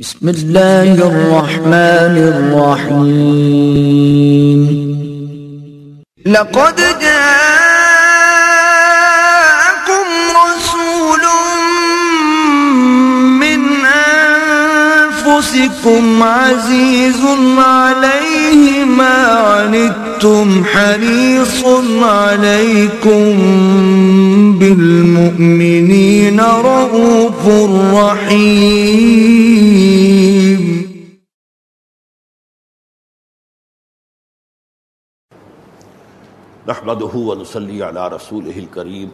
بسم الله الرحمن الرحيم. لقد جاءكم رسول من أنفسكم عزيز عليه ما عنتم حريص عليكم بالمؤمنين رؤوف رحيم. نحمده ونصلي على رسوله الكريم.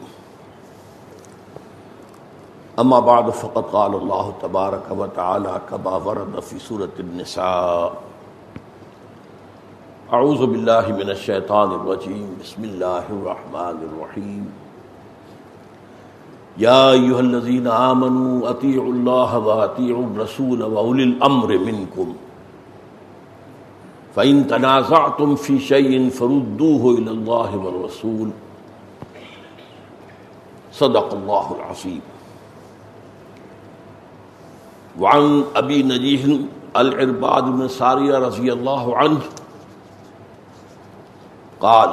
اما بعد، فقد قال الله تبارك وتعالى كما ورد في سورة النساء. اعوذ بالله من الشيطان الرجيم بسم الله الرحمن الرحيم يا ايها الذين امنوا اطيعوا الله واطيعوا الرسول واولي الامر منكم فإن تنازعتم في شيء فردوه إلى الله والرسول۔ صدق الله العظيم وعن أبي نجيح العرباد بن سارية رضي الله عنه قال،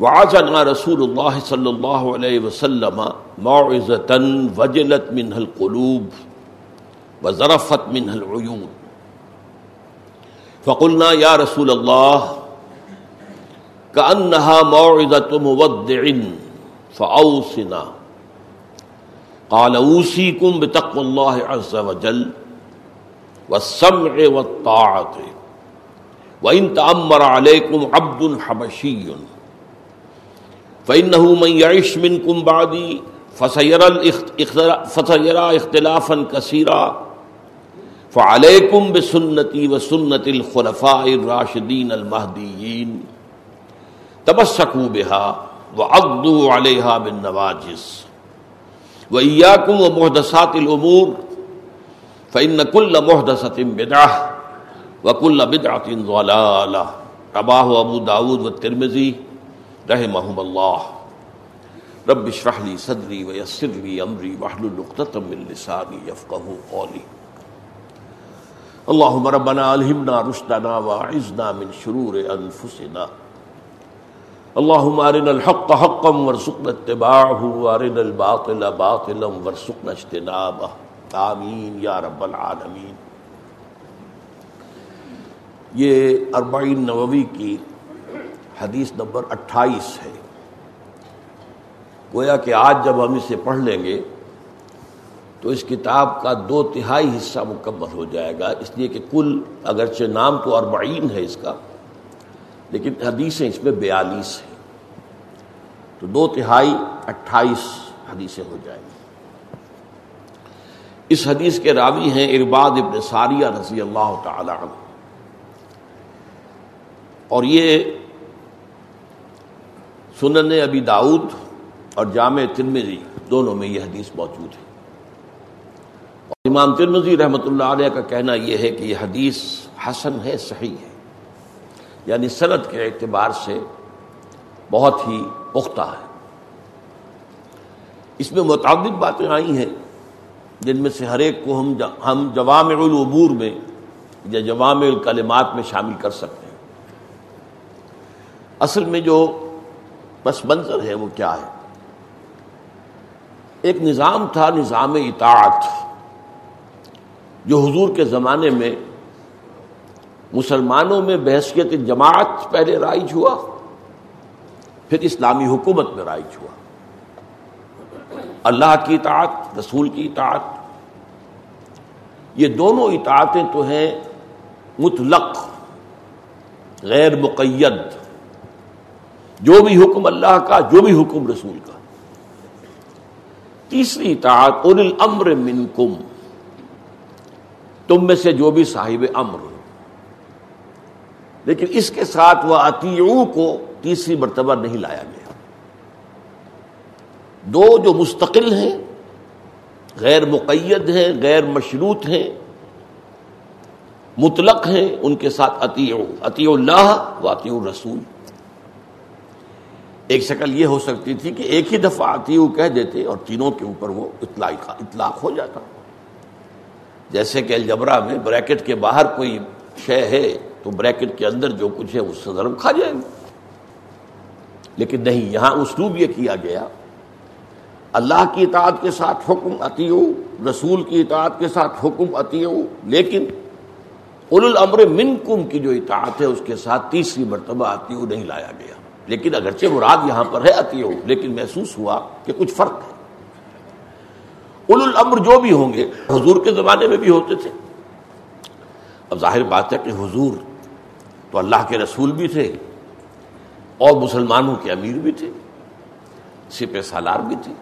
وعزنا رسول الله صلى الله عليه وسلم موعظة وجلت منها القلوب وزرفت منها العيون. فقلنا یا رسول اللہ كأنها موعظة مودع فأوصنا. قال، أوصيكم بتقوى الله عز وجل والسمع والطاعة. وإن تأمر عليكم عبد حبشي فإنه من يعيش منكم بعدي فسيرى اختلافا كثيرا فعلیکم بسنتی و سنت الخلفاء الراشدین المہدیین تبسکو بہا وعضو علیہا بالنواجس وإیاکم و محدثات الامور فإن كل محدثة وكل بدعة ضلالة رباه ابو داود والترمذي رحمهم الله رب اشرح لي صدري ويسر لي امري واحلل عقدة من لساني يفقهوا قولي اللهم ربنا الهمنا رشدنا واعذنا من شرور انفسنا۔ اللهم ارنا الحق حقا وارزقنا اتباعه وارنا الباطل باطلا وارزقنا اجتنابه۔ آمین یا رب العالمین۔ یہ اربعین نووی کی حدیث نمبر اٹھائیس ہے۔ گویا کہ آج جب ہم اسے پڑھ لیں گے تو اس کتاب کا دو تہائی حصہ مکمل ہو جائے گا۔ اس لیے کہ کل اگرچہ نام تو اربعین ہے اس کا، لیکن حدیثیں اس میں بیالیس ہیں۔ تو دو تہائی اٹھائیس حدیثیں ہو جائیں گی۔ اس حدیث کے راوی ہیں ارباد ابن ساریہ رضی اللہ تعالی عنہ۔ اور یہ سنن ابی داود اور جامع ترمذی دونوں میں یہ حدیث موجود ہے۔ اور امام ترمزی رحمۃ اللہ علیہ کا کہنا یہ ہے کہ یہ حدیث حسن ہے، صحیح ہے۔ یعنی صنعت کے اعتبار سے بہت ہی پختہ ہے۔ اس میں متعدد باتیں آئی ہیں جن میں سے ہر ایک کو ہم ہم جوام العبور میں یا جوام الکلمات میں شامل کر سکتے ہیں۔ اصل میں جو پس منظر ہے وہ کیا ہے؟ ایک نظام تھا، نظام اطاعت، جو حضور کے زمانے میں مسلمانوں میں بحثیت جماعت پہلے رائج ہوا، پھر اسلامی حکومت میں رائج ہوا۔ اللہ کی اطاعت، رسول کی اطاعت، یہ دونوں اطاعتیں تو ہیں مطلق، غیر مقید۔ جو بھی حکم اللہ کا، جو بھی حکم رسول کا۔ تیسری اطاعت ان الامر منکم تم میں سے جو بھی صاحب امر ہو۔ لیکن اس کے ساتھ وہ عطیوں کو تیسری مرتبہ نہیں لایا گیا۔ دو جو مستقل ہیں، غیر مقید ہیں، غیر مشروط ہیں، مطلق ہیں، ان کے ساتھ عطیع عطی اللہ و عطی الرسول۔ ایک شکل یہ ہو سکتی تھی کہ ایک ہی دفعہ عطیو کہہ دیتے اور تینوں کے اوپر وہ اطلاق اطلاق ہو جاتا۔ جیسے کہ الجبرا میں بریکٹ کے باہر کوئی شے ہے تو بریکٹ کے اندر جو کچھ ہے اس سے ضرب کھا جائے گا۔ لیکن نہیں، یہاں اسلوب یہ کیا گیا۔ اللہ کی اطاعت کے ساتھ حکم اتیو رسول کی اطاعت کے ساتھ حکم اتیو لیکن اول الامر منکم کی جو اطاعت ہے اس کے ساتھ تیسری مرتبہ اتیو نہیں لایا گیا۔ لیکن اگرچہ مراد یہاں پر ہے اتیو لیکن محسوس ہوا کہ کچھ فرق ہے۔ اول الامر جو بھی ہوں گے، حضور کے زمانے میں بھی ہوتے تھے۔ اب ظاہر بات ہے کہ حضور تو اللہ کے رسول بھی تھے اور مسلمانوں کے امیر بھی تھے، سپہ سالار بھی تھے۔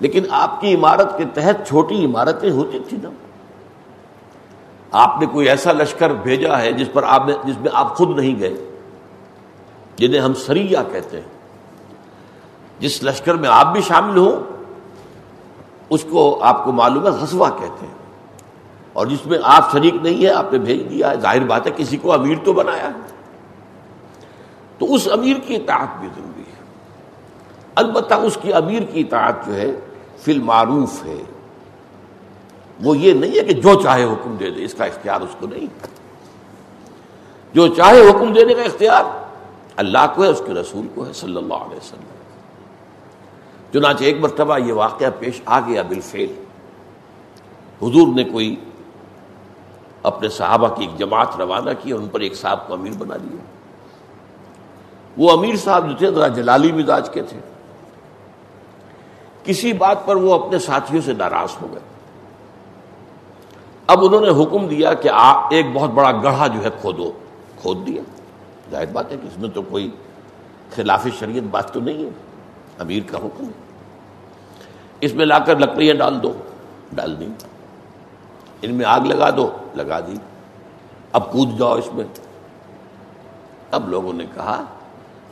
لیکن آپ کی عمارت کے تحت چھوٹی عمارتیں ہوتی تھی نا۔ آپ نے کوئی ایسا لشکر بھیجا ہے جس پر آپ جس میں آپ خود نہیں گئے۔ جنہیں ہم سریا کہتے ہیں۔ جس لشکر میں آپ بھی شامل ہوں، اس کو آپ کو معلوم ہے، غزوہ کہتے ہیں۔ اور جس میں آپ شریک نہیں ہے آپ نے بھیج دیا ہے۔ ظاہر بات ہے، کسی کو امیر تو بنایا ہے۔ تو اس امیر کی اطاعت بھی ضروری ہے۔ البتہ اس کی امیر کی اطاعت جو ہے، فی المعروف ہے۔ وہ یہ نہیں ہے کہ جو چاہے حکم دے دے، اس کا اختیار اس کو نہیں۔ جو چاہے حکم دینے کا اختیار اللہ کو ہے، اس کے رسول کو ہے، صلی اللہ علیہ وسلم۔ چنانچہ ایک مرتبہ یہ واقعہ پیش آ گیا بالفعل۔ حضور نے کوئی اپنے صحابہ کی ایک جماعت روانہ کی اور ان پر ایک صاحب کو امیر بنا دیا وہ امیر صاحب جو تھے، ذرا جلالی مزاج کے تھے۔ کسی بات پر وہ اپنے ساتھیوں سے ناراض ہو گئے۔ اب انہوں نے حکم دیا کہ ایک بہت بڑا گڑھا جو ہے، کھودو، کھود دیا۔ ظاہر بات ہے کہ اس میں تو کوئی خلاف شریعت بات تو نہیں ہے۔ امیر کا حکم اس میں لا کر لکڑیاں ڈال دو۔ ڈال دی۔ ان میں آگ لگا دو۔ لگا دی۔ اب کود جاؤ اس میں۔ اب لوگوں نے کہا،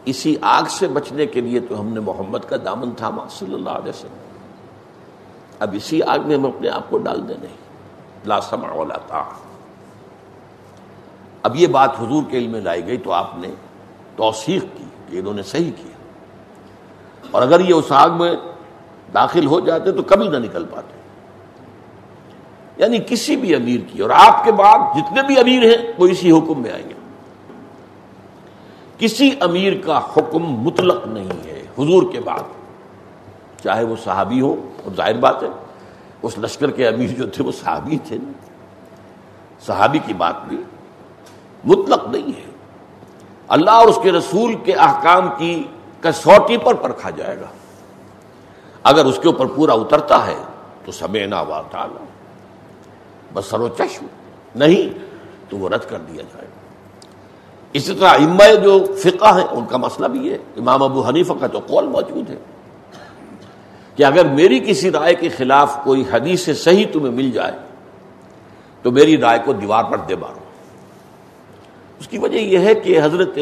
اسی آگ سے بچنے کے لیے تو ہم نے محمد کا دامن تھاما، صلی اللہ علیہ وسلم۔ اب اسی آگ میں ہم اپنے آپ کو ڈال دیں نہیں۔ لا سمع ولا تا اب یہ بات حضور کے علم میں لائی گئی تو آپ نے توثیق کی کہ انہوں نے صحیح کیا۔ اور اگر یہ اس آگ میں داخل ہو جاتے تو کبھی نہ نکل پاتے۔ یعنی کسی بھی امیر کی، اور آپ کے بعد جتنے بھی امیر ہیں وہ اسی حکم میں آئیں گے۔ کسی امیر کا حکم مطلق نہیں ہے حضور کے بعد۔ چاہے وہ صحابی ہو اور ظاہر بات ہے، اس لشکر کے امیر جو تھے وہ صحابی تھے۔ صحابی کی بات بھی مطلق نہیں ہے۔ اللہ اور اس کے رسول کے احکام کی کسوٹی پر پرکھا جائے گا۔ اگر اس کے اوپر پورا اترتا ہے تو سمینا وا بس سرو چشم۔ نہیں تو وہ رد کر دیا جائے۔ گا اسی طرح اما جو فقہ ہیں، ان کا مسئلہ بھی ہے امام ابو حنیفہ کا تو قول موجود ہے۔ کہ اگر میری کسی رائے کے خلاف کوئی حدیث صحیح تمہیں مل جائے، تو میری رائے کو دیوار پر دے مارو۔ اس کی وجہ یہ ہے کہ حضرت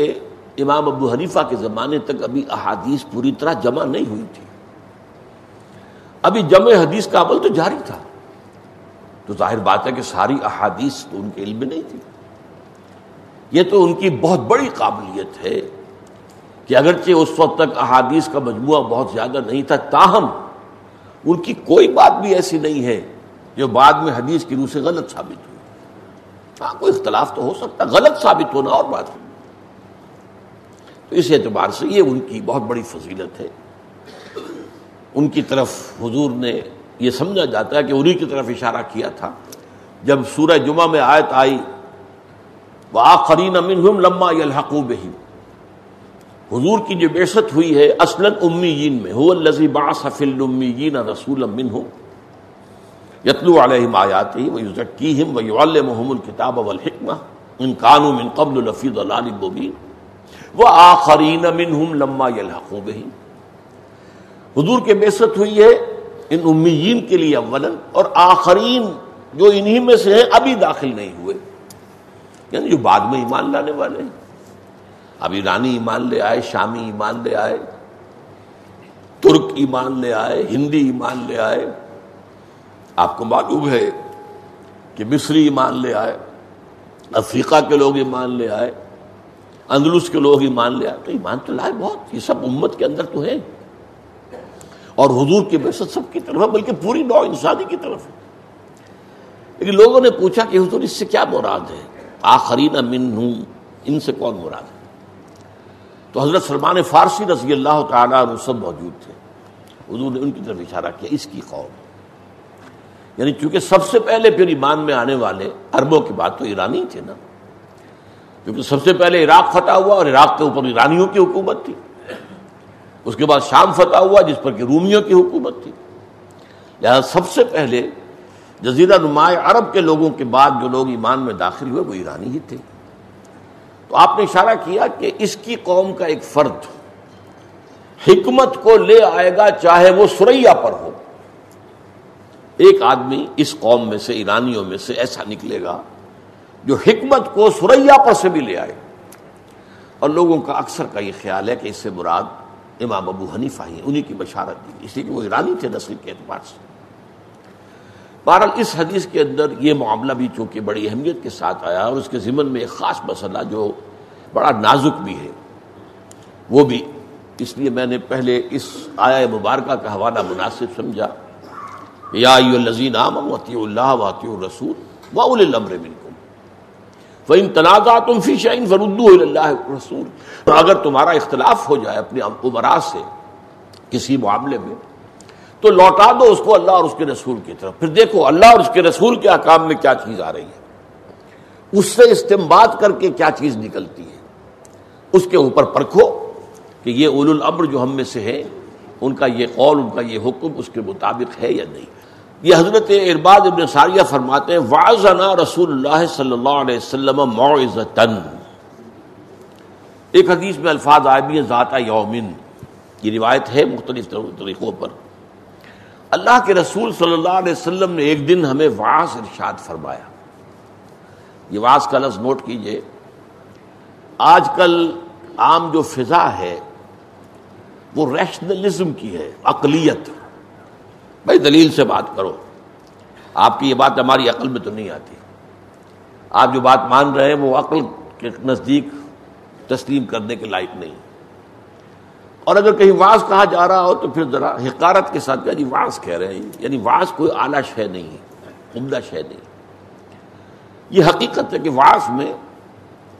امام ابو حنیفہ کے زمانے تک ابھی احادیث پوری طرح جمع نہیں ہوئی تھی۔ ابھی جمع حدیث کا عمل تو جاری تھا۔ تو ظاہر بات ہے کہ ساری احادیث تو ان کے علم میں نہیں تھی۔ یہ تو ان کی بہت بڑی قابلیت ہے کہ اگرچہ اس وقت تک احادیث کا مجموعہ بہت زیادہ نہیں تھا، تاہم ان کی کوئی بات بھی ایسی نہیں ہے جو بعد میں حدیث کی روح سے غلط ثابت ہوئی۔ ہاں کوئی اختلاف تو ہو سکتا غلط ثابت ہونا اور بات تو اس اعتبار سے یہ ان کی بہت بڑی فضیلت ہے۔ ان کی طرف حضور نے یہ سمجھا جاتا ہے کہ انہی کی طرف اشارہ کیا تھا۔ جب سورہ جمعہ میں آیت آئی منہم لما یلحقو بہم۔ حضور کی جو بیست ہوئی ہے، اصلا امیین میں، هو الذی بعث فی الامیین رسولا منہم۔ یتلو علیہم آیاته ویزکیہم ویعلمہم الکتاب والحکمہ ان کانوا من قبل لفی ضلال مبین وآخرین منہم لما یلحقو بہم حضور کے بیست ہوئی ہے ان امیین کے لیے اولا اور آخرین جو انہی میں سے ہیں ابھی داخل نہیں ہوئے یعنی جو بعد میں ایمان لانے والے ہیں۔ اب ایرانی ایمان لے آئے، شامی ایمان لے آئے، ترک ایمان لے آئے، ہندی ایمان لے آئے۔ آپ کو معلوم ہے کہ مصری ایمان لے آئے، افریقہ کے لوگ ایمان لے آئے، اندلس کے لوگ ایمان لے آئے۔ تو ایمان تو لائے بہت، یہ سب امت کے اندر تو ہے اور حضور کی بحثت سب کی طرف ہے، بلکہ پوری نو انسانی کی طرف ہے۔ لیکن لوگوں نے پوچھا کہ حضور، اس سے کیا مراد ہے؟ آخرین من ہوں ان سے کون مراد ہے؟ تو حضرت سلمان فارسی رضی اللہ تعالیٰ عنہ سب موجود تھے۔ حضور نے ان کی طرف اشارہ کیا، اس کی قوم۔ یعنی چونکہ سب سے پہلے پھر ایمان میں آنے والے عربوں کی بات تو ایرانی تھے نا۔ کیونکہ سب سے پہلے عراق فتح ہوا اور عراق کے اوپر ایرانیوں کی حکومت تھی۔ اس کے بعد شام فتح ہوا جس پر کہ رومیوں کی حکومت تھی۔ لہٰذا سب سے پہلے جزیرہ نمایاں عرب کے لوگوں کے بعد جو لوگ ایمان میں داخل ہوئے وہ ایرانی ہی تھے۔ تو آپ نے اشارہ کیا کہ اس کی قوم کا ایک فرد حکمت کو لے آئے گا چاہے وہ سریا پر ہو۔ ایک آدمی اس قوم میں سے، ایرانیوں میں سے ایسا نکلے گا جو حکمت کو سریا پر سے بھی لے آئے۔ اور لوگوں کا اکثر کا یہ خیال ہے کہ اس سے مراد امام ابو حنیفہ ہی انہی کی بشارت دی اس لیے کہ وہ ایرانی تھے نسل کے اعتبار سے۔ بہرحال اس حدیث کے اندر یہ معاملہ بھی چونکہ بڑی اہمیت کے ساتھ آیا اور اس کے ضمن میں ایک خاص مسئلہ جو بڑا نازک بھی ہے، وہ بھی۔ اس لیے میں نے پہلے اس آیا مبارکہ کا حوالہ مناسب سمجھا۔ یا الزین عام وطی اللہ واطی الرسول و الامر منکم. فإن تنازعتم فی شیء فردوه الى اللہ رسول اگر تمہارا اختلاف ہو جائے اپنے عمراء سے کسی معاملے میں، تو لوٹا دو اس کو اللہ اور اس کے رسول کی طرف۔ پھر دیکھو اللہ اور اس کے رسول کے احکام میں کیا چیز آ رہی ہے۔ اس سے استمباد کر کے کیا چیز نکلتی ہے؟ اس کے اوپر پرکھو کہ یہ اول الامر جو ہم میں سے ہے ان کا یہ قول، ان کا یہ حکم اس کے مطابق ہے یا نہیں۔ یہ حضرت ارباد ابن ساریہ فرماتے ہیں واضح رسول اللہ صلی اللہ علیہ وسلم معزتن ایک حدیث میں الفاظ آئے بھی ذات یومن۔ یہ روایت ہے مختلف طریقوں پر۔ اللہ کے رسول صلی اللہ علیہ وسلم نے ایک دن ہمیں واس ارشاد فرمایا۔ یہ واس کا لفظ نوٹ کیجیے۔ آج کل عام جو فضا ہے، وہ ریشنلزم کی ہے اقلیت بھائی دلیل سے بات کرو۔ آپ کی یہ بات ہماری عقل میں تو نہیں آتی۔ آپ جو بات مان رہے ہیں وہ عقل کے نزدیک تسلیم کرنے کے لائق نہیں۔ اور اگر کہیں واس کہا جا رہا ہو تو پھر ذرا حکارت کے ساتھ یعنی جی واس کہہ رہے ہیں۔ یعنی واس کوئی اعلیٰ شے نہیں ہے، عمدہ شے نہیں۔ یہ حقیقت ہے کہ واس میں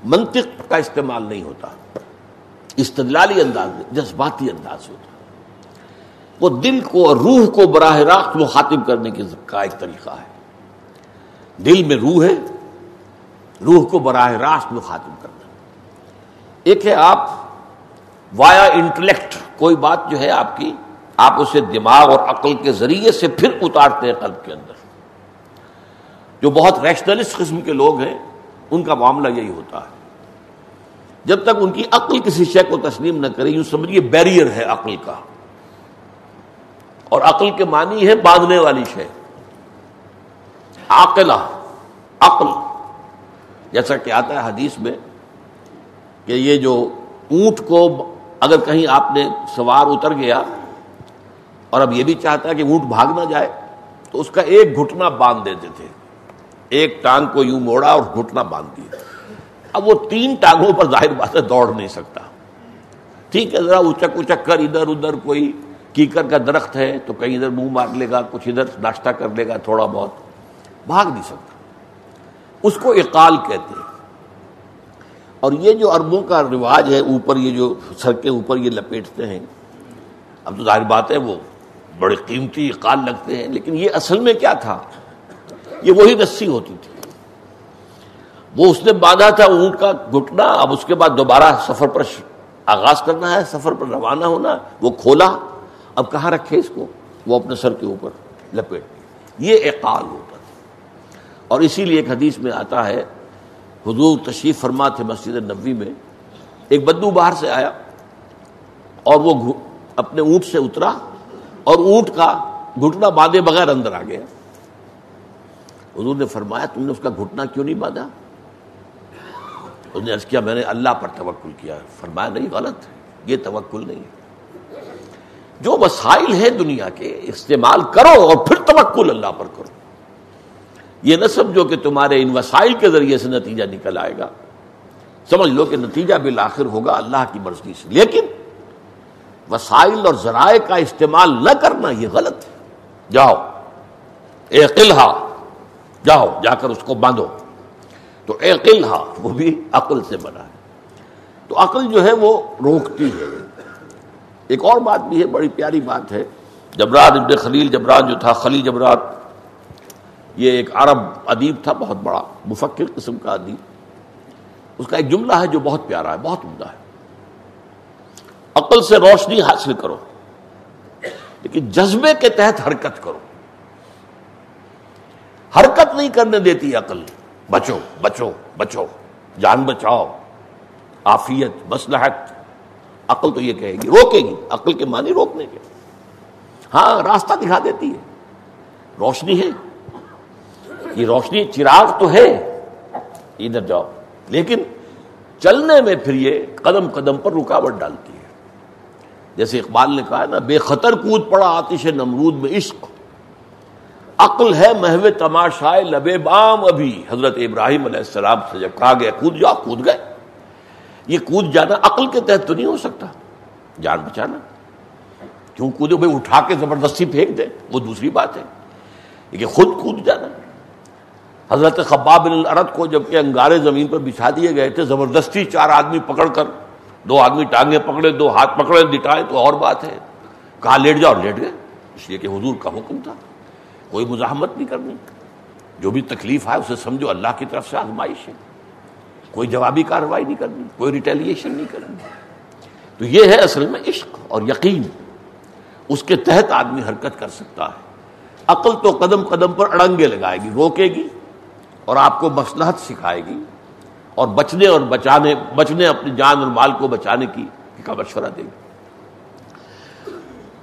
منطق کا استعمال نہیں ہوتا۔ استدلالی انداز میں، جذباتی انداز ہوتا۔ وہ دل کو اور روح کو براہ راست مخاطب کرنے کا ایک طریقہ ہے۔ دل میں روح ہے، روح کو براہ راست مخاطب کرنا۔ ایک ہے آپ وایا انٹلیکٹ کوئی بات جو ہے آپ کی، آپ اسے دماغ اور عقل کے ذریعے سے پھر اتارتے ہیں قلب کے اندر۔ جو بہت ریشنلسٹ قسم کے لوگ ہیں، ان کا معاملہ یہی ہوتا ہے۔ جب تک ان کی عقل کسی شے کو تسلیم نہ کرے، یوں سمجھیے بیریئر ہے عقل کا۔ اور عقل کے معنی ہے باندھنے والی شے۔ عقلہ عقل۔ جیسا کہ آتا ہے حدیث میں کہ یہ جو اونٹ کو اگر کہیں آپ نے سوار اتر گیا اور اب یہ بھی چاہتا ہے کہ اونٹ بھاگ نہ جائے، تو اس کا ایک گھٹنا باندھ دیتے تھے۔ ایک ٹانگ کو یوں موڑا اور گھٹنا باندھ دیا۔ اب وہ تین ٹانگوں پر ظاہر بات ہے، دوڑ نہیں سکتا۔ ٹھیک ہے، ذرا اچک اچک کر، ادھر ادھر کوئی کیکر کا درخت ہے تو کہیں ادھر منہ مار لے گا، کچھ ادھر ناشتہ کر لے گا، تھوڑا بہت۔ بھاگ نہیں سکتا۔ اس کو اقال کہتے ہیں۔ اور یہ جو اربوں کا رواج ہے، اوپر یہ جو سر کے اوپر یہ لپیٹتے ہیں، اب تو ظاہر بات ہے، وہ بڑے قیمتی اقال لگتے ہیں، لیکن یہ اصل میں کیا تھا؟ یہ وہی رسی ہوتی تھی۔ وہ اس نے باندھا تھا اونٹ کا گھٹنا، اب اس کے بعد دوبارہ سفر پر آغاز کرنا ہے، سفر پر روانہ ہونا، وہ کھولا۔ اب کہاں رکھے اس کو؟ وہ اپنے سر کے اوپر لپیٹ یہ اقال ہوتا تھا اور اسی لیے ایک حدیث میں آتا ہے، حضور تشریف فرما تھے مسجد نبوی میں۔ ایک بدو باہر سے آیا اور وہ اپنے اونٹ سے اترا اور اونٹ کا گھٹنا باندھے بغیر اندر آ گیا۔ حضور نے فرمایا، تم نے اس کا گھٹنا کیوں نہیں باندھا؟ اس نے عرض کیا، میں نے اللہ پر توکل کیا۔ فرمایا، نہیں، غلط یہ توکل نہیں ہے۔ جو وسائل ہے دنیا کے، استعمال کرو اور پھر توکل اللہ پر کرو۔ یہ نہ سمجھو کہ تمہارے ان وسائل کے ذریعے سے نتیجہ نکل آئے گا۔ سمجھ لو کہ نتیجہ بالآخر ہوگا اللہ کی مرضی سے۔ لیکن وسائل اور ذرائع کا استعمال نہ کرنا یہ غلط ہے۔ جاؤ، اے قلعہ، جاؤ، جا کر اس کو باندھو۔ تو عقل ہاں وہ بھی عقل سے بنا ہے۔ تو عقل جو ہے وہ روکتی ہے۔ ایک اور بات بھی ہے، بڑی پیاری بات ہے۔ جبرات ابن خلیل، جبران جو تھا خلی جبرات یہ ایک عرب ادیب تھا، بہت بڑا، مفکر قسم کا ادیب۔ اس کا ایک جملہ ہے جو بہت پیارا ہے، بہت عمدہ ہے۔ عقل سے روشنی حاصل کرو، لیکن جذبے کے تحت حرکت کرو۔ حرکت نہیں کرنے دیتی عقل، بچو بچو بچو، جان بچاؤ آفیت مسلحت عقل تو یہ کہے گی، روکے گی۔ عقل کے معنی روکنے کے۔ ہاں راستہ دکھا دیتی ہے۔ روشنی ہے۔ یہ روشنی چراغ تو ہے۔ ادھر جاؤ۔ لیکن چلنے میں پھر یہ قدم قدم پر رکاوٹ ڈالتی ہے۔ جیسے اقبال نے کہا نا، بے خطر کود پڑا آتش نمرود میں عشق۔ عقل ہے محو تماشائے لبے بام ابھی۔ حضرت ابراہیم علیہ السلام سے جب کہا گیا، کود جاؤ، کود گئے۔ یہ کود جانا عقل کے تحت تو نہیں ہو سکتا۔ جان بچانا۔ کیوں کودے بھائی اٹھا کے زبردستی پھینک دے۔ وہ دوسری بات ہے۔ لیکن خود کود جانا۔ حضرت خباب العرت کو جبکہ انگارے زمین پر بچھا دیے گئے تھے، زبردستی چار آدمی پکڑ کر، دو آدمی ٹانگیں پکڑے، دو ہاتھ پکڑے لٹائے تو اور بات ہے۔ کہا، لیٹ جاؤ، لیٹ گئے۔ اس لیے کہ حضور کا حکم تھا۔ کوئی مزاحمت نہیں کرنی۔ جو بھی تکلیف ہے اسے سمجھو، اللہ کی طرف سے آزمائش ہے۔ کوئی جوابی کارروائی نہیں کرنی، کوئی ریٹیلیشن نہیں کرنی۔ تو یہ ہے اصل میں عشق اور یقین۔ اس کے تحت آدمی حرکت کر سکتا ہے۔ عقل تو قدم قدم پر اڑنگے لگائے گی، روکے گی اور آپ کو مسلحت سکھائے گی۔ اور بچنے اور بچانے، بچنے اپنی جان اور مال کو بچانے کی کا مشورہ دے گی۔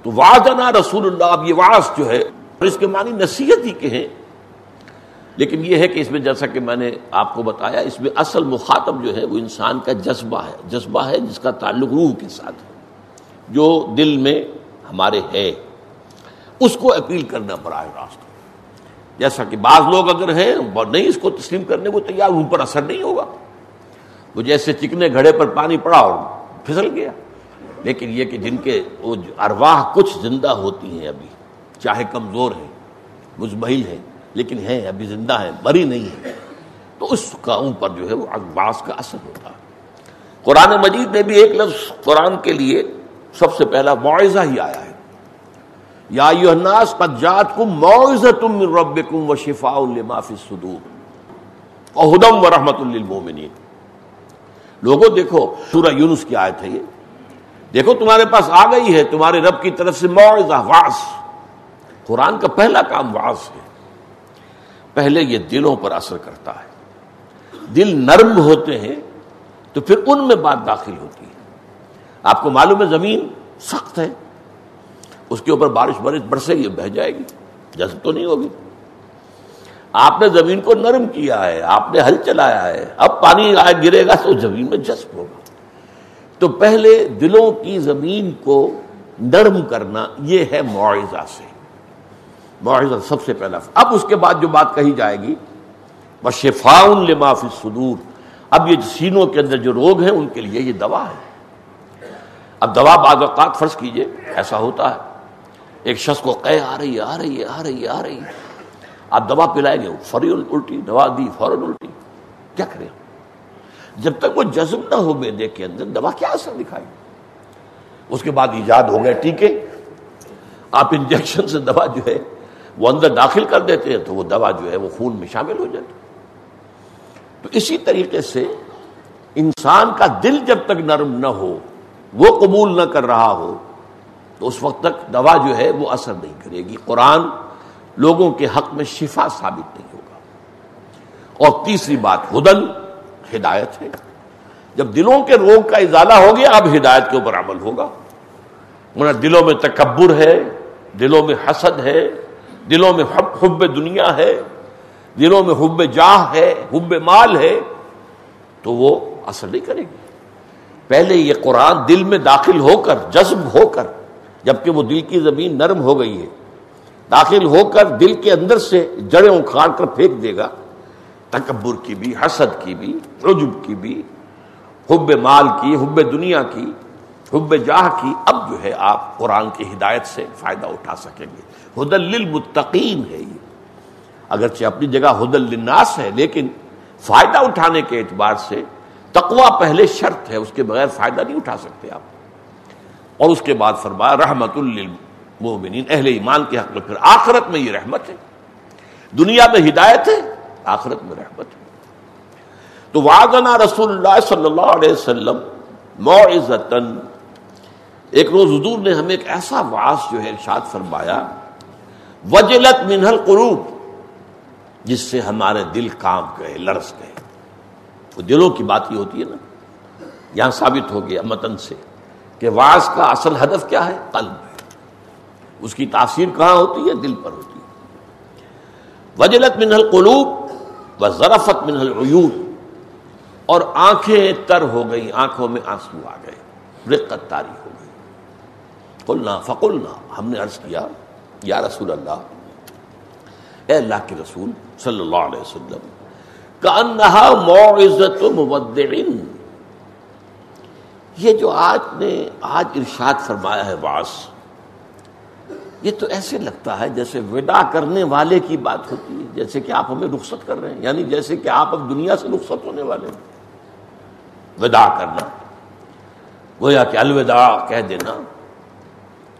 تو واضح رسول اللہ، اب یہ واس جو ہے اس کے معنی نصیحت ہی کے ہیں۔ لیکن یہ ہے کہ اس میں جیسا کہ میں نے آپ کو بتایا، اس میں اصل مخاطب جو ہے وہ انسان کا جذبہ ہے۔ جذبہ ہے جس کا تعلق روح کے ساتھ ہے، جو دل میں ہمارے ہے۔ اس کو اپیل کرنا براہ راست۔ جیسا کہ بعض لوگ اگر ہیں نہیں اس کو تسلیم کرنے کو تیار ان پر اثر نہیں ہوگا۔ وہ جیسے چکنے گھڑے پر پانی پڑا اور پھسل گیا۔ لیکن یہ کہ جن کے وہ ارواح کچھ زندہ ہوتی ہیں ابھی، چاہے کمزور ہے مزمحل ہے لیکن ہے، ابھی زندہ ہے، بری نہیں ہے۔ تو اس کا پر جو ہے وہ اقباس کا اثر ہوتا۔ قرآن مجید میں بھی ایک لفظ قرآن کے لیے سب سے پہلا معاوضہ ہی آیا ہے۔ یا الناس قد جاتکم موعظۃ من ربکم وشفاء لما فی الصدور۔ وهدى ورحمۃ للمؤمنین۔ لوگوں، دیکھو، سورہ یونس کی آیت ہے یہ۔ دیکھو، تمہارے پاس آ گئی ہے، تمہارے رب کی طرف سے موعظہ واس قرآن کا پہلا کام واس ہے۔ پہلے یہ دلوں پر اثر کرتا ہے۔ دل نرم ہوتے ہیں تو پھر ان میں بات داخل ہوتی ہے۔ آپ کو معلوم ہے زمین سخت ہے۔ اس کے اوپر بارش بارش برسے گی بہ جائے گی۔ جذب تو نہیں ہوگی۔ آپ نے زمین کو نرم کیا ہے، آپ نے ہل چلایا ہے۔ اب پانی گرے گا تو زمین میں جذب ہوگا۔ تو پہلے دلوں کی زمین کو نرم کرنا یہ ہے معاوضہ سے۔ معاوضہ سب سے پہلا اب اس کے بعد جو بات کہی جائے گی بس شفاؤن لمافی صدور اب یہ سینوں کے اندر جو روگ ہیں، ان کے لیے یہ دوا ہے۔ اب دوا بعض اوقات فرض کیجیے، ایسا ہوتا ہے۔ ایک شخص کو قے آ رہی ہے، آ رہی ہے، آ رہی ہے، آ رہی ہے۔ آپ دوا پلائیں گے فوری الٹی، دوا دی، فوراً الٹی۔ کیا کریں؟ جب تک وہ جذب نہ ہو میدے کے اندر، دوا کیا اثر دکھائی اس کے بعد ایجاد ہو گئے ٹیکے۔ آپ انجیکشن سے دوا جو ہے وہ اندر داخل کر دیتے ہیں تو وہ دوا جو ہے وہ خون میں شامل ہو جاتی تو اسی طریقے سے انسان کا دل جب تک نرم نہ ہو، وہ قبول نہ کر رہا ہو، تو اس وقت تک دوا جو ہے وہ اثر نہیں کرے گی۔ قرآن لوگوں کے حق میں شفا ثابت نہیں ہوگا۔ اور تیسری بات، ہدن، ہدایت ہے۔ جب دلوں کے روگ کا ازالہ ہو گیا، اب ہدایت کے اوپر عمل ہوگا۔ دلوں میں تکبر ہے، دلوں میں حسد ہے دلوں میں حب حب دنیا ہے، دلوں میں حب جاہ ہے، حب مال ہے، تو وہ اثر نہیں کرے گی۔ پہلے یہ قرآن دل میں داخل ہو کر، جذب ہو کر، جبکہ وہ دل کی زمین نرم ہو گئی ہے، داخل ہو کر دل کے اندر سے جڑیں اکھاڑ کر پھینک دے گا۔ تکبر کی بھی، حسد کی بھی، رجب کی بھی، حب مال کی، حب دنیا کی، حب جاہ کی، اب جو ہے آپ قرآن کی ہدایت سے فائدہ اٹھا سکیں گے۔ ہدل للمتقین ہے یہ۔ اگرچہ اپنی جگہ حدل للناس ہے، لیکن فائدہ اٹھانے کے اعتبار سے تقوا پہلے شرط ہے، اس کے بغیر فائدہ نہیں اٹھا سکتے آپ۔ اور اس کے بعد فرمایا، رحمت المومنین اہل ایمان کے حق میں پھر آخرت میں یہ رحمت ہے۔ دنیا میں ہدایت ہے، آخرت میں رحمت ہے۔ تو واگنا رسول اللہ صلی اللہ علیہ وسلم معزتن ایک روز حضور نے ہمیں ایک ایسا واس جو ہے ارشاد فرمایا وجلت منہل قروب جس سے ہمارے دل کام گئے لرس گئے وہ دلوں کی بات ہی ہوتی ہے نا، یہاں ثابت ہو گیا متن سے کہ واس کا اصل ہدف کیا ہے؟ قلب۔ ہے اس کی تاثیر کہاں ہوتی ہے؟ دل پر ہوتی ہے۔ وجلت منہل قلوب و ذرفت منہل عیون اور آنکھیں تر ہو گئی آنکھوں میں آنسو آ گئے، رقت تاری ہو گئی قلنا، فقلنا، ہم نے عرض کیا یا رسول اللہ، اے اللہ کے رسول صلی اللہ علیہ وسلم، کانہا معزت مودعن یہ جو آج نے آج ارشاد فرمایا ہے باس یہ تو ایسے لگتا ہے جیسے ودا کرنے والے کی بات ہوتی ہے، جیسے کہ آپ ہمیں رخصت کر رہے ہیں یعنی جیسے کہ آپ اب دنیا سے رخصت ہونے والے ہیں۔ ودا کرنا، گویا کہ الوداع کہہ دینا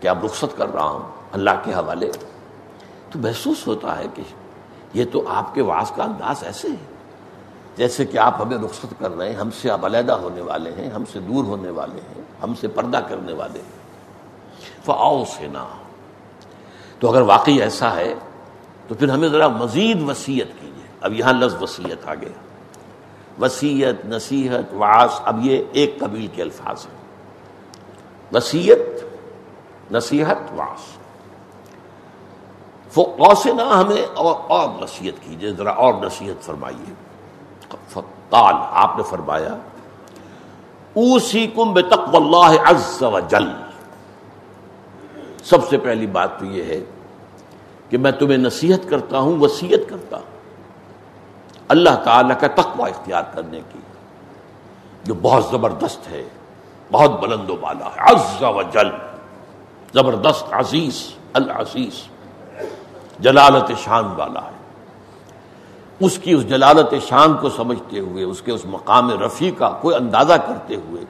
کہ اب رخصت کر رہا ہوں۔ اللہ کے حوالے تو محسوس ہوتا ہے کہ یہ تو آپ کے واس کا انداز ایسے ہے جیسے کہ آپ ہمیں رخصت کر رہے ہیں، ہم سے اب علیحدہ ہونے والے ہیں، ہم سے دور ہونے والے ہیں، ہم سے پردہ کرنے والے ہیں۔ فاؤ سے نہ تو اگر واقعی ایسا ہے، تو پھر ہمیں ذرا مزید وسیعت کیجیے۔ اب یہاں لفظ وسیعت آ گیا وسیعت، نصیحت واس اب یہ ایک قبیل کے الفاظ ہیں۔ وسیعت، نصیحت واس نہ ہمیں اور اور نصیحت کیجیے ذرا اور نصیحت فرمائیے۔ قال آپ نے فرمایا اوسی کم بے تقو اللہ عز و جل۔ سب سے پہلی بات تو یہ ہے کہ میں تمہیں نصیحت کرتا ہوں وسیعت کرتا ہوں۔ اللہ تعالی کا تقوی اختیار کرنے کی، جو بہت زبردست ہے، بہت بلند و بالا ہے۔ عز و جل، زبردست، عزیز، العزیز۔ جلالت شان والا ہے۔ اس کی اس جلالت شان کو سمجھتے ہوئے، اس کے اس مقام رفیع کا کوئی اندازہ کرتے ہوئے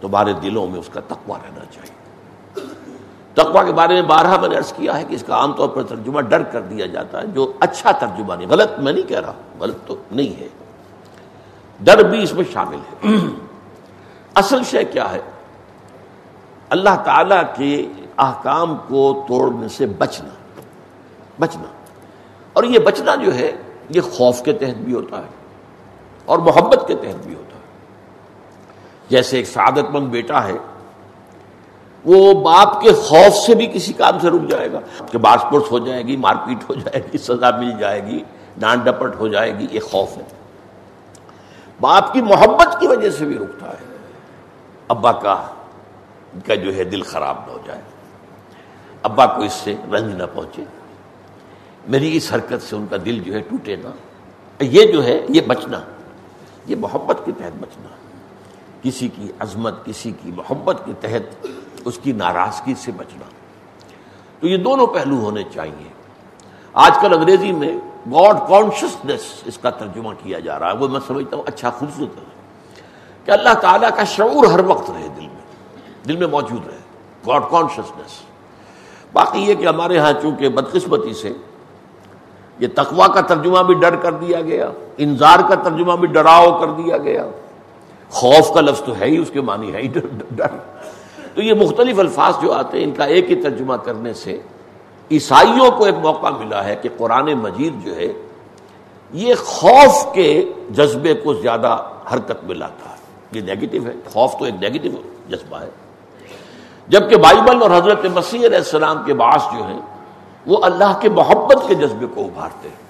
تمہارے دلوں میں اس کا تقوی رہنا چاہیے۔ تقوی کے بارے میں بارہ میں نے عرض کیا ہے کہ اس کا عام طور پر ترجمہ ڈر کر دیا جاتا ہے، جو اچھا ترجمہ نہیں، غلط میں نہیں کہہ رہا، غلط تو نہیں ہے۔ ڈر بھی اس میں شامل ہے۔ اصل شے کیا ہے؟ اللہ تعالی کے احکام کو توڑنے سے بچنا۔ بچنا۔ اور یہ بچنا جو ہے، یہ خوف کے تحت بھی ہوتا ہے اور محبت کے تحت بھی ہوتا ہے۔ جیسے ایک سعادت مند بیٹا ہے، وہ باپ کے خوف سے بھی کسی کام سے رک جائے گا۔ کہ باس پرس ہو جائے گی، مار پیٹ ہو جائے گی، سزا مل جائے گی، ڈانٹ ڈپٹ ہو جائے گی، یہ خوف ہے۔ باپ کی محبت کی وجہ سے بھی رکتا ہے۔ ابا کا کا جو ہے دل خراب نہ ہو جائے۔ ابا کو اس سے رنج نہ پہنچے۔ میری اس حرکت سے ان کا دل جو ہے ٹوٹے نا یہ جو ہے، یہ بچنا، یہ محبت کے تحت بچنا۔ کسی کی عظمت، کسی کی محبت کے تحت اس کی ناراضگی سے بچنا۔ تو یہ دونوں پہلو ہونے چاہیے۔ آج کل انگریزی میں گاڈ کانشیسنیس اس کا ترجمہ کیا جا رہا ہے۔ وہ میں سمجھتا ہوں اچھا خوبصورت ہے۔ کہ اللہ تعالیٰ کا شعور ہر وقت رہے دل میں۔ دل میں موجود رہے۔ گاڈ کانشیسنیس باقی یہ کہ ہمارے ہاں چونکہ بدقسمتی سے یہ تقوا کا ترجمہ بھی ڈر کر دیا گیا، انذار کا ترجمہ بھی ڈراؤ کر دیا گیا۔ خوف کا لفظ تو ہے ہی، اس کے معنی ہے ہی ڈر ڈر تو یہ مختلف الفاظ جو آتے ہیں، ان کا ایک ہی ترجمہ کرنے سے عیسائیوں کو ایک موقع ملا ہے کہ قرآن مجید جو ہے، یہ خوف کے جذبے کو زیادہ حرکت میں لاتا ہے۔ یہ نیگیٹو ہے، خوف تو ایک نیگیٹو جذبہ ہے۔ جبکہ بائبل اور حضرت مسیح علیہ السلام کے باعث جو ہیں وہ اللہ کے محبت کے جذبے کو ابھارتے ہیں۔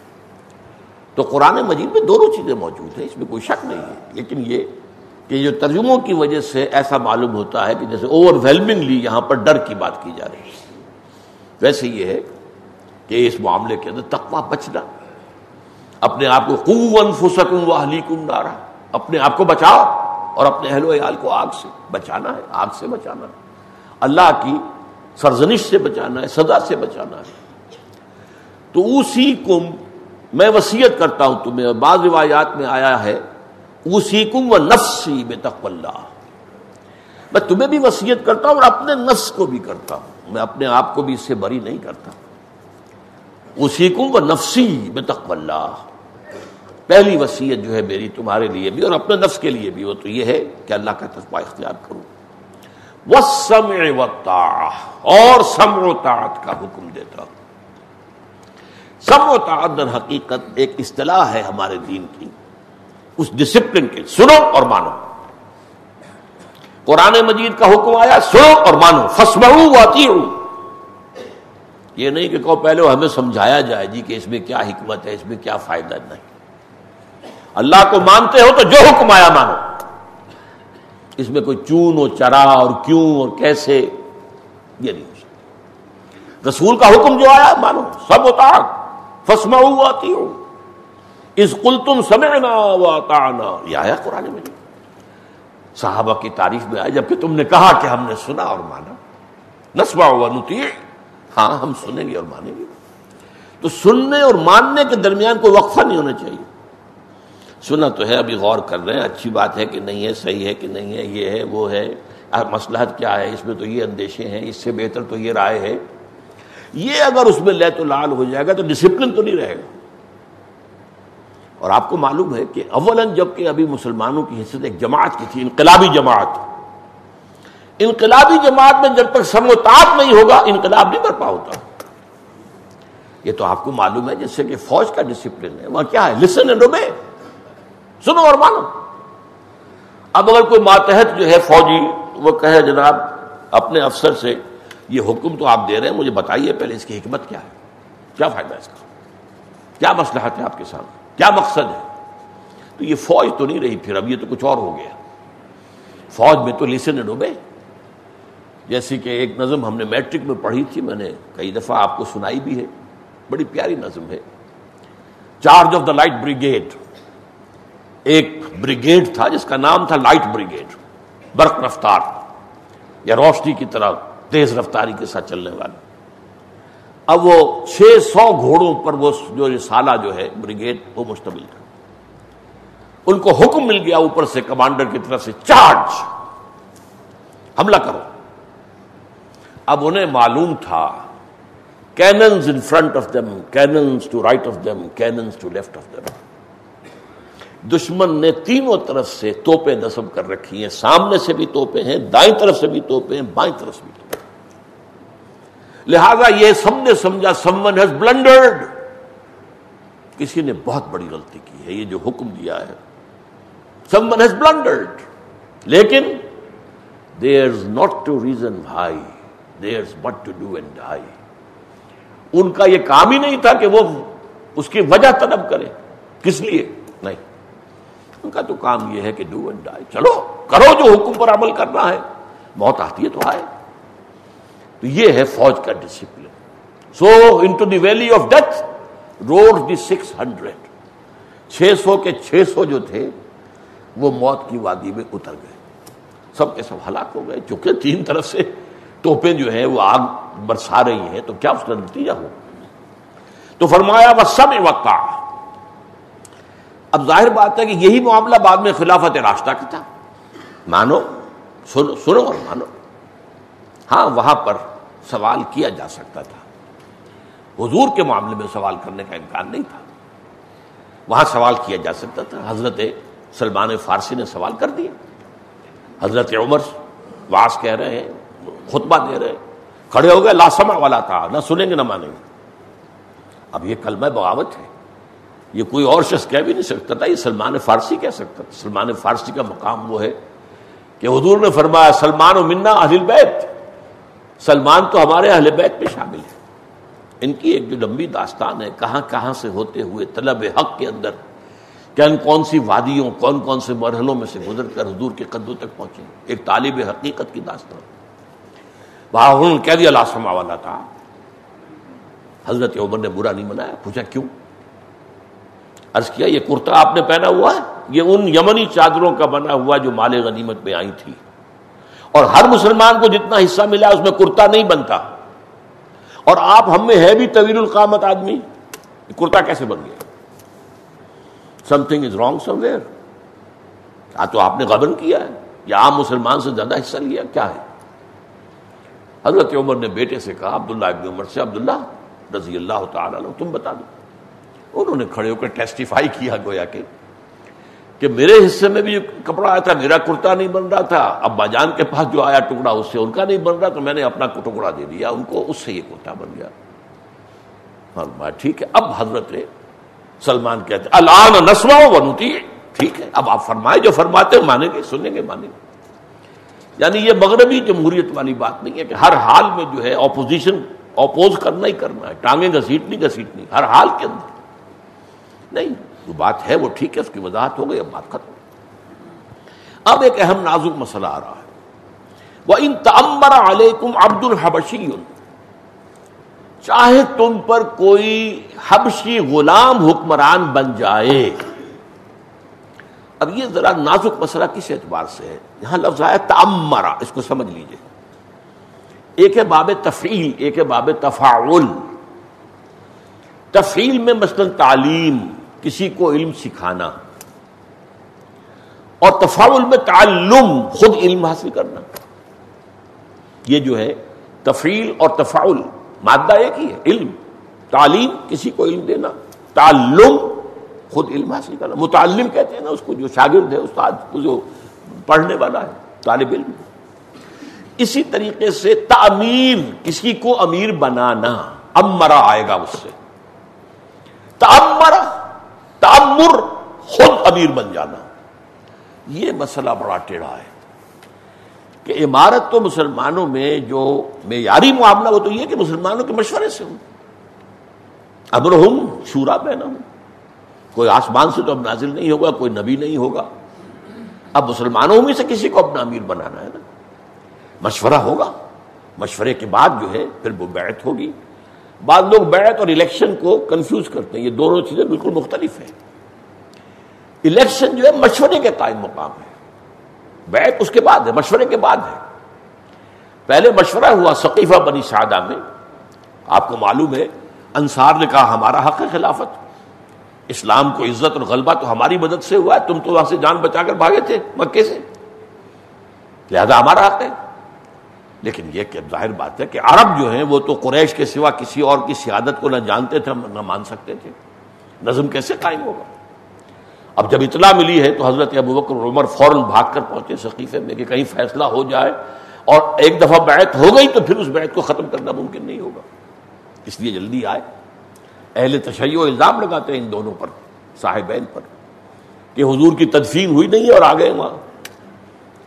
تو قرآن مجید میں دونوں چیزیں موجود ہیں، اس میں کوئی شک نہیں ہے۔ لیکن یہ کہ جو ترجموں کی وجہ سے ایسا معلوم ہوتا ہے کہ جیسے اوور ویلمنگلی یہاں پر ڈر کی بات کی جا رہی ہے۔ ویسے یہ ہے کہ اس معاملے کے اندر تقوا بچنا، اپنے آپ کو قون فسکوں و حلی کم ڈارا اپنے آپ کو بچاؤ اور اپنے اہل و عیال کو آگ سے بچانا ہے، آگ سے بچانا ہے۔ اللہ کی سرزنش سے بچانا ہے، سزا سے بچانا ہے۔ تو اسی کم میں وسیعت کرتا ہوں تمہیں بعض روایات میں آیا ہے، اسی کم و نفسی بے تقو اللہ۔ میں تمہیں بھی وسیعت کرتا ہوں اور اپنے نفس کو بھی کرتا ہوں۔ میں اپنے آپ کو بھی اس سے بری نہیں کرتا۔ اسی کم و نفسی بے تقو اللہ۔ پہلی وسیعت جو ہے میری تمہارے لیے بھی اور اپنے نفس کے لیے بھی، وہ تو یہ ہے کہ اللہ کا تقوی اختیار کروں وہ سمع و اور سم و طاعت کا حکم دیتا ہوں۔ سم و تعت در حقیقت ایک اصطلاح ہے ہمارے دین کی۔ اس ڈسپلن کے، سنو اور مانو۔ قرآن مجید کا حکم آیا، سنو اور مانو۔ فسمعو و یہ نہیں کہ کہو پہلے ہمیں سمجھایا جائے جی کہ اس میں کیا حکمت ہے، اس میں کیا فائدہ نہیں۔ اللہ کو مانتے ہو تو جو حکم آیا مانو۔ اس میں کوئی چون و چرا اور کیوں اور کیسے؟ یہ نہیں ہو سکتا۔ رسول کا حکم جو آیا، مانو، سب ہوتا فسما آتی ہوں اس کل تم سمعنا واطعنا۔ یہ آیا قرآن میں۔ صحابہ کی تعریف میں آیا، جبکہ تم نے کہا کہ ہم نے سنا اور مانا۔ نسبا ہوا نتی ہاں ہم سنیں گے اور مانیں گے۔ تو سننے اور ماننے کے درمیان کوئی وقفہ نہیں ہونا چاہیے۔ سنا تو ہے، ابھی غور کر رہے ہیں، اچھی بات ہے کہ نہیں ہے، صحیح ہے کہ نہیں ہے، یہ ہے، وہ ہے مسلحت کیا ہے، اس میں تو یہ اندیشے ہیں، اس سے بہتر تو یہ رائے ہے۔ یہ اگر اس میں لے تو لال ہو جائے گا تو ڈسپلن تو نہیں رہے گا۔ اور آپ کو معلوم ہے کہ اول جبکہ ابھی مسلمانوں کی حیثیت ایک جماعت کی تھی، انقلابی جماعت۔ انقلابی جماعت میں جب تک سموتاب نہیں ہوگا، انقلاب نہیں برپا ہوتا۔ یہ تو آپ کو معلوم ہے جس سے کہ فوج کا ڈسپلن ہے۔ وہاں کیا ہے؟ لسن اینڈ اوبے سنو اور مانو اب اگر کوئی ماتحت جو ہے فوجی وہ کہے جناب، اپنے افسر سے، یہ حکم تو آپ دے رہے ہیں، مجھے بتائیے پہلے اس کی حکمت کیا ہے؟ کیا فائدہ اس کا؟ کیا مسئلہ ہے آپ کے سامنے؟ کیا مقصد ہے؟ تو یہ فوج تو نہیں رہی، پھر اب یہ تو کچھ اور ہو گیا۔ فوج میں تو لسن ڈوبے۔ جیسے کہ ایک نظم ہم نے میٹرک میں پڑھی تھی، میں نے کئی دفعہ آپ کو سنائی بھی ہے۔ بڑی پیاری نظم ہے۔ Charge of the light brigade. ایک بریگیڈ تھا جس کا نام تھا لائٹ بریگیڈ، برق رفتار، یا روشنی کی طرح تیز رفتاری کے ساتھ چلنے والے اب وہ چھ سو گھوڑوں پر وہ جو سالہ جو ہے بریگیڈ، وہ مشتمل تھا۔ ان کو حکم مل گیا اوپر سے کمانڈر کی طرف سے، چارج، حملہ کرو۔ اب انہیں معلوم تھا، cannons in front of them cannons to right of them cannons to left of them دشمن نے تینوں طرف سے توپیں نصب کر رکھی ہیں۔ سامنے سے بھی توپے ہیں، دائیں طرف سے بھی توپے ہیں، بائیں طرف سے بھی توپے لہذا یہ سب نے سمجھا سمن ہیز بلنڈرڈ کسی نے بہت بڑی غلطی کی ہے، یہ جو حکم دیا ہے۔ سمن ہیز بلنڈرڈ لیکن theirs not to reason why theirs but to do and die ان کا یہ کام ہی نہیں تھا کہ وہ اس کی وجہ طلب کرے کس لیے؟ ان کا تو کام یہ ہے کہ ڈو اینڈ ڈائی چلو، کرو جو حکم پر عمل کرنا ہے۔ موت آتی ہے تو آئے۔ تو یہ ہے فوج کا discipline so into the valley of death rode the six hundred چھ سو کے چھ سو جو تھے، وہ موت کی وادی میں اتر گئے۔ سب کے سب ہلاک ہو گئے۔ چونکہ تین طرف سے توپیں جو ہیں، وہ آگ برسا رہی ہیں۔ تو کیا اس کا نتیجہ ہو تو فرمایا وہ سب وقت اب ظاہر بات ہے کہ یہی معاملہ بعد میں خلافت راستہ کا تھا۔ مانو سنو سنو اور مانو۔ ہاں وہاں پر سوال کیا جا سکتا تھا۔ حضور کے معاملے میں سوال کرنے کا امکان نہیں تھا۔ وہاں سوال کیا جا سکتا تھا۔ حضرت سلمان فارسی نے سوال کر دیا۔ حضرت عمر واس کہہ رہے ہیں، خطبہ دے رہے ہیں۔ کھڑے ہو گئے لاسما والا تھا نہ سنیں گے، نہ مانیں گے۔ اب یہ کلمہ بغاوت ہے۔ یہ کوئی اور شخص کہہ بھی نہیں سکتا تھا، یہ سلمان فارسی کہہ سکتا تھا۔ سلمان فارسی کا مقام وہ ہے کہ حضور نے فرمایا، سلمان و منا اہل بیت۔ سلمان تو ہمارے اہل بیت میں شامل ہے۔ ان کی ایک جو لمبی داستان ہے، کہاں کہاں سے ہوتے ہوئے طلب حق کے اندر کن کون سی وادیوں، کون کون سے مرحلوں میں سے گزر کر حضور کے قدوں تک پہنچے۔ ایک طالب حقیقت کی داستان۔ وہاں انہوں نے کہہ دیا لاسما والا تھا حضرت عمر نے برا نہیں منایا، پوچھا کیوں؟ عرض کیا، یہ کرتا آپ نے پہنا ہوا ہے؟ یہ ان یمنی چادروں کا بنا ہوا جو مال غنیمت میں آئی تھی۔ اور ہر مسلمان کو جتنا حصہ ملا اس میں کرتا نہیں بنتا۔ اور آپ ہم میں ہے بھی طویل القامت آدمی؟ کرتا کیسے بن گیا؟ Something is wrong somewhere یا تو آپ نے غبن کیا ہے؟ یا عام مسلمان سے زیادہ حصہ لیا؟ کیا ہے؟ حضرت عمر نے بیٹے سے کہا، عبداللہ ابن عمر سے، عبداللہ رضی اللہ تعالیٰ تم بتا دو۔ انہوں نے کھڑے ہو کر ٹیسٹیفائی کیا گویا کہ کہ میرے حصے میں بھی کپڑا آیا تھا، میرا کرتا نہیں بن رہا تھا۔ ابا جان کے پاس جو آیا ٹکڑا، اس سے ان کا نہیں بن رہا، تو میں نے اپنا ٹکڑا دے دیا، ان کو اس سے یہ کرتا بن گیا۔ ٹھیک ہے، اب حضرت سلمان کہتے الان نسما بنتی ہے ٹھیک ہے، اب آپ فرمائے جو فرماتے مانیں گے، سنیں گے، مانیں گے۔ یعنی یہ مغربی جمہوریت والی بات نہیں ہے کہ ہر حال میں جو ہے اپوزیشن اپوز کرنا ہی کرنا ہے، ٹانگیں گھسیٹنی گھسیٹنی، ہر حال کے اندر۔ نہیں، جو بات ہے وہ ٹھیک ہے، اس کی وضاحت ہو گئی، اب بات ختم۔ اب ایک اہم نازک مسئلہ آ رہا ہے۔ وہ ان تمبر علیکم عبد الحبشی چاہے تم پر کوئی حبشی غلام حکمران بن جائے۔ اب یہ ذرا نازک مسئلہ کس اعتبار سے ہے؟ یہاں لفظ آیا تمرا اس کو سمجھ لیجیے۔ ایک ہے باب تفعیل، ایک ہے باب تفاعل۔ تفعیل میں مثلا تعلیم کسی کو علم سکھانا اور تفاول میں تعلم، خود علم حاصل کرنا۔ یہ جو ہے تفریل اور تفاول، مادہ ایک ہی ہے، علم۔ تعلیم، کسی کو علم دینا۔ تعلم، خود علم حاصل کرنا۔ متعلم کہتے ہیں نا اس کو، جو شاگرد ہے، استاد جو پڑھنے والا ہے، طالب علم۔ اسی طریقے سے تعمیر، کسی کو امیر بنانا امرا آئے گا اس سے۔ تعمرا تعمر خود امیر بن جانا۔ یہ مسئلہ بڑا ٹیڑھا ہے کہ عمارت تو مسلمانوں میں جو معیاری معاملہ وہ تو یہ کہ مسلمانوں کے مشورے سے ہوں۔ امر ہوں شورا پہنا ہوں کوئی آسمان سے تو اب نازل نہیں ہوگا، کوئی نبی نہیں ہوگا۔ اب مسلمانوں میں سے کسی کو اپنا امیر بنانا ہے نا۔ مشورہ ہوگا۔ مشورے کے بعد جو ہے پھر وہ بیعت ہوگی۔ بعض لوگ بیعت اور الیکشن کو کنفیوز کرتے ہیں۔ یہ دونوں چیزیں بالکل مختلف ہیں۔ الیکشن جو ہے مشورے کے قائم مقام ہے۔ بیعت اس کے بعد ہے، مشورے کے بعد ہے۔ پہلے مشورہ ہوا ثقیفہ بنی سعدہ میں۔ آپ کو معلوم ہے، انصار نے کہا ہمارا حق ہے خلافت۔ اسلام کو عزت اور غلبہ تو ہماری مدد سے ہوا ہے، تم تو وہاں سے جان بچا کر بھاگے تھے مکے سے۔ لہذا ہمارا حق ہے۔ لیکن یہ کہ ظاہر بات ہے کہ عرب جو ہیں، وہ تو قریش کے سوا کسی اور کی سیادت کو نہ جانتے تھے، نہ مان سکتے تھے۔ نظم کیسے قائم ہوگا؟ اب جب اطلاع ملی ہے تو حضرت ابو بکر عمر فوراً بھاگ کر پہنچے ثقیفے میں کہ کہیں فیصلہ ہو جائے اور ایک دفعہ بیعت ہو گئی تو پھر اس بیعت کو ختم کرنا ممکن نہیں ہوگا۔ اس لیے جلدی آئے۔ اہل تشیع و الزام لگاتے ہیں ان دونوں پر، صاحبین پر، کہ حضور کی تدفین ہوئی نہیں اور آ گئے وہاں۔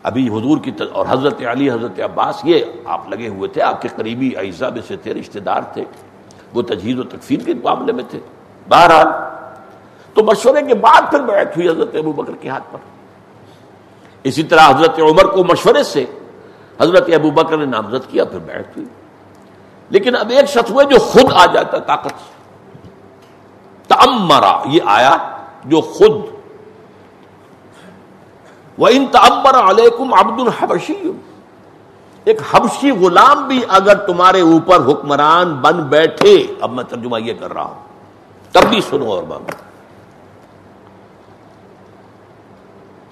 ابھی حضور کی اور حضرت علی، حضرت عباس، یہ آپ لگے ہوئے تھے، آپ کے قریبی اعزا میں سے تھے رشتے دار تھے۔ وہ تجہیز و تکفیر کے معاملے میں تھے۔ بہرحال تو مشورے کے بعد پھر بیعت ہوئی حضرت ابو بکر کے ہاتھ پر۔ اسی طرح حضرت عمر کو مشورے سے حضرت ابو بکر نے نامزد کیا، پھر بیعت ہوئی۔ لیکن اب ایک شخص ہوئے جو خود آ جاتا طاقت سے۔ تمرا یہ آیا جو خود۔ وہ ان تمبر علیکم عبد الحبشی ایک حبشی غلام بھی اگر تمہارے اوپر حکمران بن بیٹھے، اب میں ترجمہ یہ کر رہا ہوں۔ تب بھی سنو اور بابا۔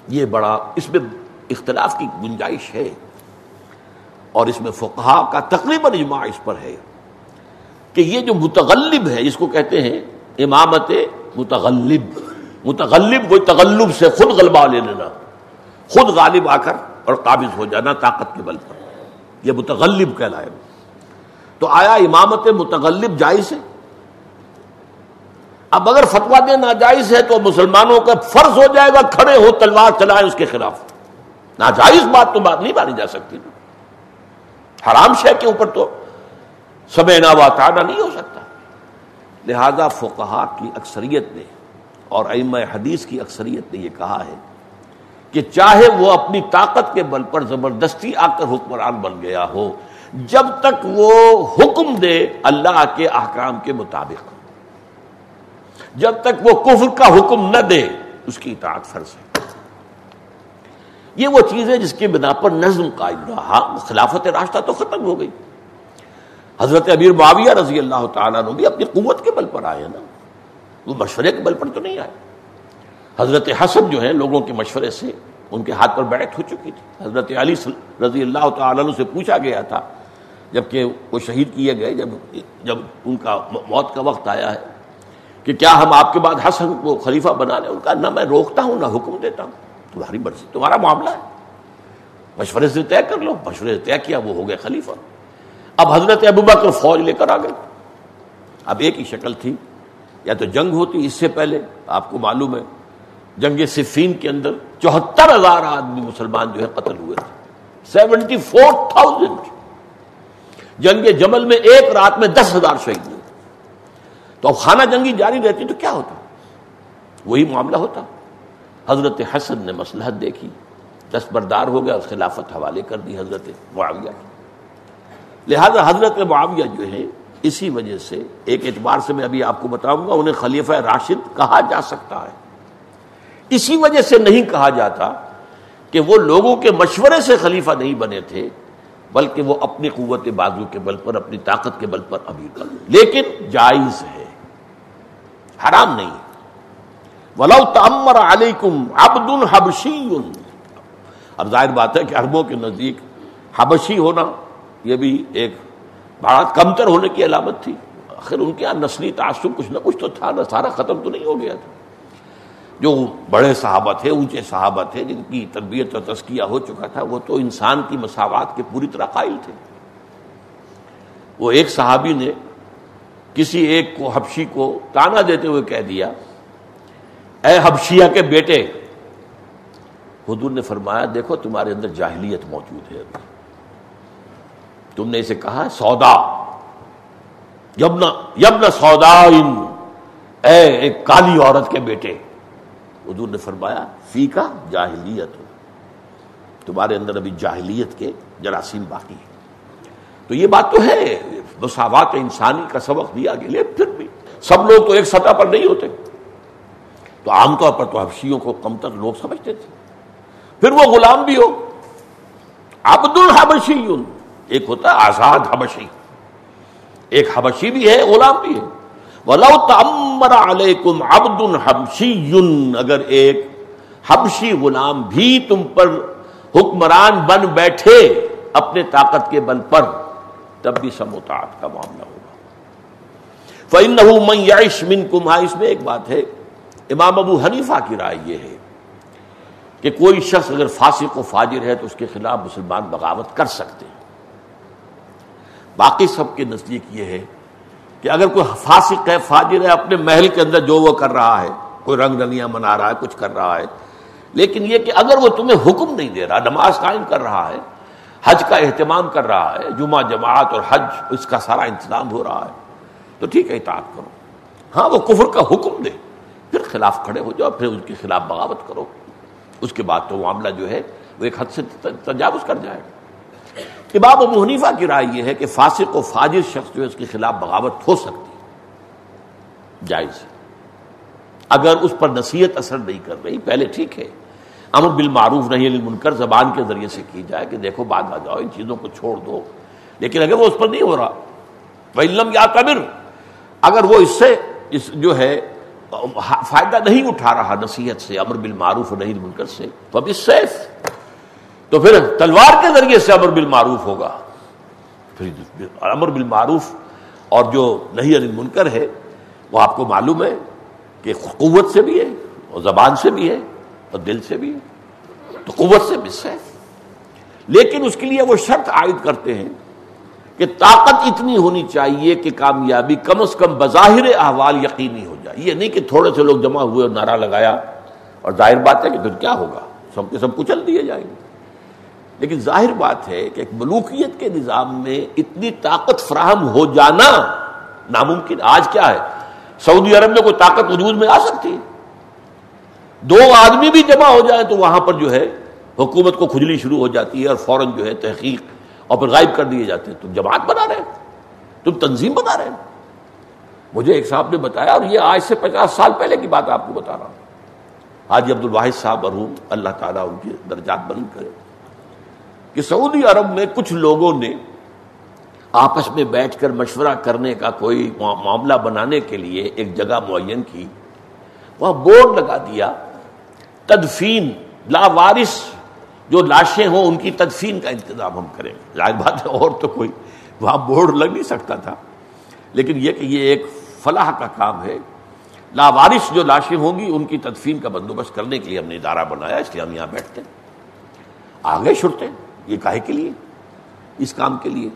یہ بڑا اس میں اختلاف کی گنجائش ہے اور اس میں فقہا کا تقریباً اجماع اس پر ہے کہ یہ جو متغلب ہے اس کو کہتے ہیں امامت متغلب متغلب کوئی تغلب سے خود غلبہ لے لینا، خود غالب آ کر اور قابض ہو جانا طاقت کے بل پر۔ یہ متغلب کہلائے۔ تو آیا امامت متغلب جائز ہے؟ اب اگر فتوا دے ناجائز ہے تو مسلمانوں کا فرض ہو جائے گا، کھڑے ہو، تلوار چلائے اس کے خلاف۔ ناجائز بات تو بات نہیں مانی جا سکتی۔ حرام شہ کے اوپر تو سمے تانا نہیں ہو سکتا۔ لہذا فقہا کی اکثریت نے اور ام حدیث کی اکثریت نے یہ کہا ہے کہ چاہے وہ اپنی طاقت کے بل پر زبردستی آ کر حکمران بن گیا ہو، جب تک وہ حکم دے اللہ کے احکام کے مطابق۔ جب تک وہ کفر کا حکم نہ دے، اس کی اطاعت فرض ہے۔ یہ وہ چیز ہے جس کی بنا پر نظم قائم رہا، خلافت راستہ تو ختم ہو گئی۔ حضرت ابیر معاویہ رضی اللہ تعالیٰ نے بھی اپنی قوت کے بل پر آئے نا۔ وہ مشورے کے بل پر تو نہیں آئے۔ حضرت حسن جو ہیں، لوگوں کے مشورے سے ان کے ہاتھ پر بیٹھ ہو چکی تھی۔ حضرت علی رضی اللہ تعالیٰ سے پوچھا گیا تھا، جبکہ وہ شہید کیے گئے، جب جب ان کا موت کا وقت آیا ہے۔ کہ کیا ہم آپ کے بعد حسن کو خلیفہ بنا لیں؟ ان کا نہ میں روکتا ہوں، نہ حکم دیتا ہوں۔ تمہاری مرضی، تمہارا معاملہ ہے۔ مشورے سے طے کر لو۔ مشورے سے طے کیا، وہ ہو گئے خلیفہ۔ اب حضرت ابوبا کر فوج لے کر آ گئے۔ اب ایک ہی شکل تھی۔ یا تو جنگ ہوتی اس سے پہلے، آپ کو معلوم ہے، جنگ صفین کے اندر چوہتر ہزار آدمی مسلمان جو ہے قتل ہوئے تھے۔ Seventy four thousand. جنگ جمل میں ایک رات میں دس ہزار شہید ہوئے۔ تو خانہ جنگی جاری رہتی تو کیا ہوتا؟ وہی معاملہ ہوتا۔ حضرت حسن نے مسلحت دیکھی، دستبردار ہو گیا اس خلافت حوالے کر دی حضرت معاویہ لہذا حضرت معاویہ جو ہے اسی وجہ سے ایک اعتبار سے میں ابھی آپ کو بتاؤں گا، انہیں خلیفہ راشد کہا جا سکتا ہے۔ اسی وجہ سے نہیں کہا جاتا کہ وہ لوگوں کے مشورے سے خلیفہ نہیں بنے تھے، بلکہ وہ اپنی قوت بازو کے بل پر، اپنی طاقت کے بل پر ابھی کر لیکن جائز ہے۔ حرام نہیں ولو تمر علیکم عبد الحبشی اب ظاہر بات ہے کہ عربوں کے نزدیک حبشی ہونا یہ بھی ایک بڑا کمتر ہونے کی علامت تھی۔ آخر ان کے یہاں نسلی تعصب کچھ نہ کچھ تو تھا نہ سارا ختم تو نہیں ہو گیا تھا۔ جو بڑے صحابہ تھے، اونچے صحابہ تھے، جن کی تربیت اور تزکیہ ہو چکا تھا، وہ تو انسان کی مساوات کے پوری طرح قائل تھے۔ وہ ایک صحابی نے کسی ایک کو حبشی کو تانا دیتے ہوئے کہہ دیا، اے حبشیہ کے بیٹے، حضور نے فرمایا، دیکھو تمہارے اندر جاہلیت موجود ہے۔ تم نے اسے کہا، سودا۔ یبنا یبنا سودا اے ایک کالی عورت کے بیٹے، حضور نے فرمایا فی کا جاہلیت۔ تمہارے اندر ابھی جاہلیت کے جراثیم باقی ہے تو یہ بات تو ہے مساوات انسانی کا سبق دیا گیا پھر بھی۔ سب لوگ تو ایک سطح پر نہیں ہوتے۔ تو عام طور پر تو حبشیوں کو کم تر لوگ سمجھتے تھے۔ پھر وہ غلام بھی ہو۔ عبد الحبشی ایک ہوتا ہے آزاد حبشی۔ ایک حبشی بھی ہے، غلام بھی ہے۔ ولو تمر علیکم عبد الحبشی اگر ایک حبشی غلام بھی تم پر حکمران بن بیٹھے، اپنے طاقت کے بل پر تب بھی سموتاط کا معاملہ ہوگا۔ فَإِنَّهُ مَنْ يَعِشْ مِنْكُمْ ہاں اس میں ایک بات ہے، امام ابو حنیفہ کی رائے یہ ہے کہ کوئی شخص اگر فاسق و فاجر ہے تو اس کے خلاف مسلمان بغاوت کر سکتے ہیں۔ باقی سب کے نزدیک یہ ہے کہ اگر کوئی فاسق ہے، فاجر ہے، اپنے محل کے اندر جو وہ کر رہا ہے، کوئی رنگ رنگیاں منا رہا ہے، کچھ کر رہا ہے، لیکن یہ کہ اگر وہ تمہیں حکم نہیں دے رہا، نماز قائم کر رہا ہے حج کا اہتمام کر رہا ہے، جمعہ جماعت اور حج، اس کا سارا انتظام ہو رہا ہے۔ تو ٹھیک ہے، اطاعت کرو۔ ہاں وہ کفر کا حکم دے۔ پھر خلاف کھڑے ہو جاؤ، پھر اس کے خلاف بغاوت کرو۔ اس کے بعد تو معاملہ جو ہے، وہ ایک حد سے تجاوز کر جائے۔ گا امام ابو حنیفہ کی رائے یہ ہے کہ فاسق و فاجر شخص جو ہے، اس کے خلاف بغاوت ہو سکتی جائز اگر اس پر نصیحت اثر نہیں کر رہی، پہلے ٹھیک ہے۔ امر بالمعروف نہیں المنکر زبان کے ذریعے سے کی جائے کہ دیکھو بات آ جاؤ، ان چیزوں کو چھوڑ دو۔ لیکن اگر وہ اس پر نہیں ہو رہا وہ علم یا کبر اگر وہ اس سے، اس جو ہے، فائدہ نہیں اٹھا رہا نصیحت سے، امر بالمعروف نہیں المنکر سے تو اب اس سیف تو پھر تلوار کے ذریعے سے امر بالمعروف ہوگا۔ پھر امر بالمعروف اور جو نہیں علی منکر ہے، وہ آپ کو معلوم ہے کہ قوت سے بھی ہے اور زبان سے بھی ہے۔ اور دل سے بھی ہے تو قوت سے مس ہے لیکن اس کے لیے وہ شرط عائد کرتے ہیں کہ طاقت اتنی ہونی چاہیے کہ کامیابی کم از کم بظاہر احوال یقینی ہو جائے۔ یہ نہیں کہ تھوڑے سے لوگ جمع ہوئے اور نعرہ لگایا اور ظاہر بات ہے کہ پھر کیا ہوگا؟ سب کے سب کچل دیے جائیں گے۔ لیکن ظاہر بات ہے کہ ایک ملوکیت کے نظام میں اتنی طاقت فراہم ہو جانا ناممکن۔ آج کیا ہے؟ سعودی عرب میں کوئی طاقت وجود میں آ سکتی ہے؟ دو آدمی بھی جمع ہو جائیں تو وہاں پر جو ہے حکومت کو کھجلی شروع ہو جاتی ہے اور فوراً جو ہے تحقیق اور پھر غائب کر دیے جاتے ہیں۔ تم جماعت بنا رہے تم تنظیم بنا رہے مجھے ایک صاحب نے بتایا اور یہ آج سے پچاس سال پہلے کی بات آپ کو بتا رہا ہوں۔ حاجی عبد الواحد صاحب مرحوم، اللہ تعالیٰ ان کے درجات بلند کرے۔ کہ سعودی عرب میں کچھ لوگوں نے آپس میں بیٹھ کر مشورہ کرنے کا کوئی معاملہ بنانے کے لیے ایک جگہ معین کی۔ وہاں بورڈ لگا دیا۔ تدفین لاوارث جو لاشیں ہوں ان کی تدفین کا انتظام ہم کریں گے۔ ظاہر بات ہے، اور تو کوئی وہاں بورڈ لگ نہیں سکتا تھا۔ لیکن یہ کہ یہ ایک فلاح کا کام ہے۔ لاوارث جو لاشیں ہوں گی، ان کی تدفین کا بندوبست کرنے کے لیے ہم نے ادارہ بنایا، اس لیے ہم یہاں بیٹھتے ہیں۔ آگے چھٹتے یہ کاہے کے لیے؟ اس کام کے لیے۔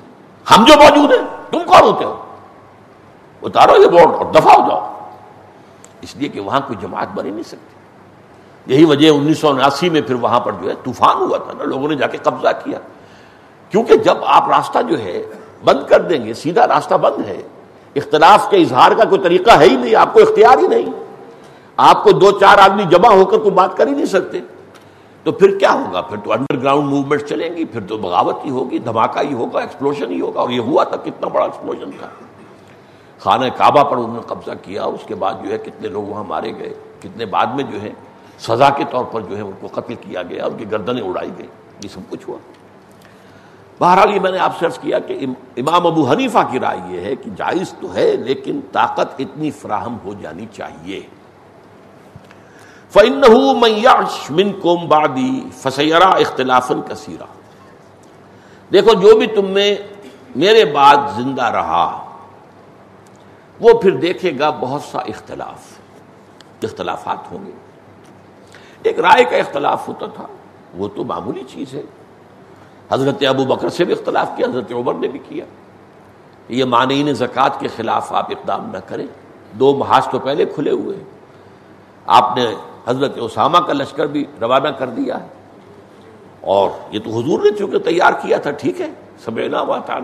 ہم جو موجود ہیں، تم کون ہوتے ہو؟ اتارو یہ بورڈ اور دفاع ہو جاؤ۔ اس لیے کہ وہاں کوئی جماعت بنی نہیں سکتی۔ یہی وجہ انیس سو اناسی میں پھر وہاں پر جو ہے طوفان ہوا تھا نا، لوگوں نے جا کے قبضہ کیا۔ کیونکہ جب آپ راستہ جو ہے بند کر دیں گے، سیدھا راستہ بند ہے، اختلاف کے اظہار کا کوئی طریقہ ہے ہی نہیں، آپ کو اختیار ہی نہیں۔ آپ کو دو چار آدمی جمع ہو کر کوئی بات کر ہی نہیں سکتے۔ تو پھر کیا ہوگا؟ پھر تو انڈر گراؤنڈ موومنٹ چلیں گی، پھر تو بغاوت ہی ہوگی، دھماکہ ہی ہوگا ایکسپلوشن ہی ہوگا، اور یہ ہوا تھا کتنا بڑا ایکسپلوشن تھا۔ خانہ کعبہ پر انہوں نے قبضہ کیا، اس کے بعد جو ہے کتنے لوگ وہاں مارے گئے، کتنے بعد میں جو ہے سزا کے طور پر جو ہے ان کو قتل کیا گیا، ان کی گردنیں اڑائی گئی یہ سب کچھ ہوا۔ بہرحال یہ میں نے آپ سے عرض کیا کہ امام ابو حنیفہ کی رائے یہ ہے کہ جائز تو ہے، لیکن طاقت اتنی فراہم ہو جانی چاہیے۔ فَإِنَّهُ مِن قوم بادی فسیرا اختلاف کثیرہ دیکھو، جو بھی تم میں میرے بعد زندہ رہا، وہ پھر دیکھے گا بہت سا اختلاف، اختلافات ہوں گے۔ ایک رائے کا اختلاف ہوتا تھا۔ وہ تو معمولی چیز ہے۔ حضرت ابو بکر سے بھی اختلاف کیا، حضرت عمر نے بھی کیا۔ یہ مانعین زکوٰۃ کے خلاف آپ اقدام نہ کریں۔ دو محاذ تو پہلے کھلے ہوئے ہیں۔ آپ نے حضرت اسامہ کا لشکر بھی روانہ کر دیا ہے۔ اور یہ تو حضور نے چونکہ تیار کیا تھا، ٹھیک ہے سمینا ہوا تھا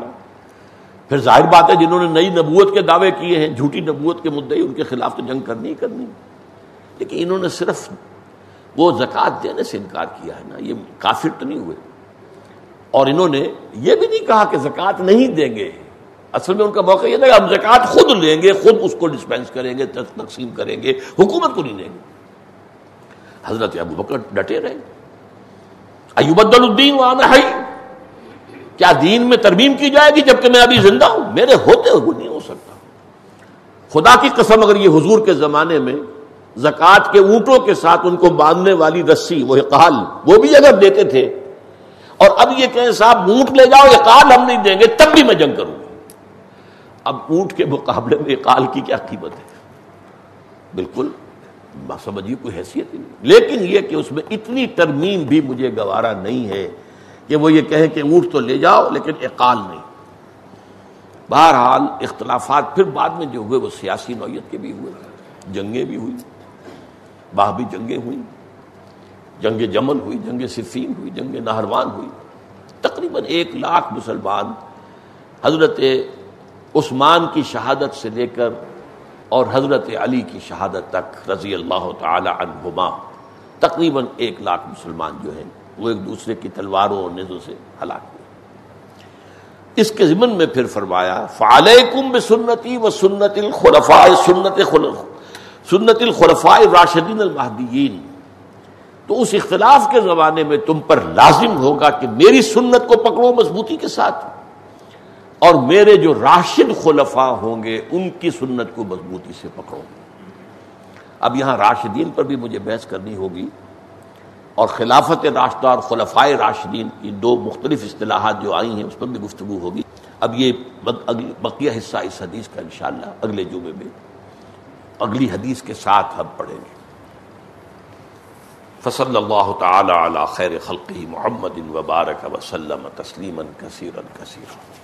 پھر ظاہر بات ہے، جنہوں نے نئی نبوت کے دعوے کیے ہیں، جھوٹی نبوت کے مدعے ان کے خلاف تو جنگ کرنی ہی کرنی۔ لیکن انہوں نے صرف وہ زکوٰۃ دینے سے انکار کیا ہے نا، یہ کافر تو نہیں ہوئے۔ اور انہوں نے یہ بھی نہیں کہا کہ زکوٰۃ نہیں دیں گے۔ اصل میں ان کا موقع یہ تھا کہ ہم زکوٰۃ خود لیں گے، خود اس کو ڈسپینس کریں گے تقسیم کریں گے، حکومت کو نہیں دیں گے۔ حضرت ابو بکر ڈٹے رہے۔ ایوب الدین وہاں کیا دین میں ترمیم کی جائے گی جبکہ میں ابھی زندہ ہوں؟ میرے ہوتے ہوئے نہیں ہو سکتا۔ خدا کی قسم اگر یہ حضور کے زمانے میں زکوٰۃ کے اونٹوں کے ساتھ ان کو باندھنے والی رسی، وہ اقال، وہ بھی اگر دیتے تھے۔ اور اب یہ کہیں صاحب، اونٹ لے جاؤ، اقال ہم نہیں دیں گے، تب بھی میں جنگ کروں گا۔ اب اونٹ کے مقابلے میں اقال کی کیا قیمت ہے؟ بالکل سمجھیے، کوئی حیثیت ہی نہیں۔ لیکن یہ کہ اس میں اتنی ترمیم بھی مجھے گوارا نہیں ہے کہ وہ یہ کہیں کہ اونٹ تو لے جاؤ، لیکن اقال نہیں۔ بہرحال اختلافات پھر بعد میں جو ہوئے، وہ سیاسی نوعیت کے بھی ہوئے، جنگیں بھی ہوئی باہبی جنگیں ہوئی جنگ جمل ہوئی، جنگ صفین ہوئی، جنگ نہروان ہوئی۔ تقریباً ایک لاکھ مسلمان حضرت عثمان کی شہادت سے لے کر اور حضرت علی کی شہادت تک رضی اللہ تعالی عنہما تقریباً ایک لاکھ مسلمان جو ہیں، وہ ایک دوسرے کی تلواروں اور نظروں سے ہلاک ہوئے۔ اس کے ضمن میں پھر فرمایا فعلیکم سنتی و سنت الخلفاء سنت سنت الخلفاء راشدین المہدیین۔ تو اس اختلاف کے زمانے میں تم پر لازم ہوگا کہ میری سنت کو پکڑو مضبوطی کے ساتھ۔ اور میرے جو راشد خلفاء ہوں گے، ان کی سنت کو مضبوطی سے پکڑو۔ اب یہاں راشدین پر بھی مجھے بحث کرنی ہوگی۔ اور خلافت راشدہ اور خلفائے راشدین کی دو مختلف اصطلاحات جو آئی ہیں، اس پر بھی گفتگو ہوگی۔ اب یہ بقیہ حصہ اس حدیث کا انشاءاللہ اگلے جمعے میں اگلی حدیث کے ساتھ ہم پڑھیں گے۔ فصل اللہ تعالی علی خیر خلقی محمد وبارک وسلم تسلیما کثیرا کثیرا۔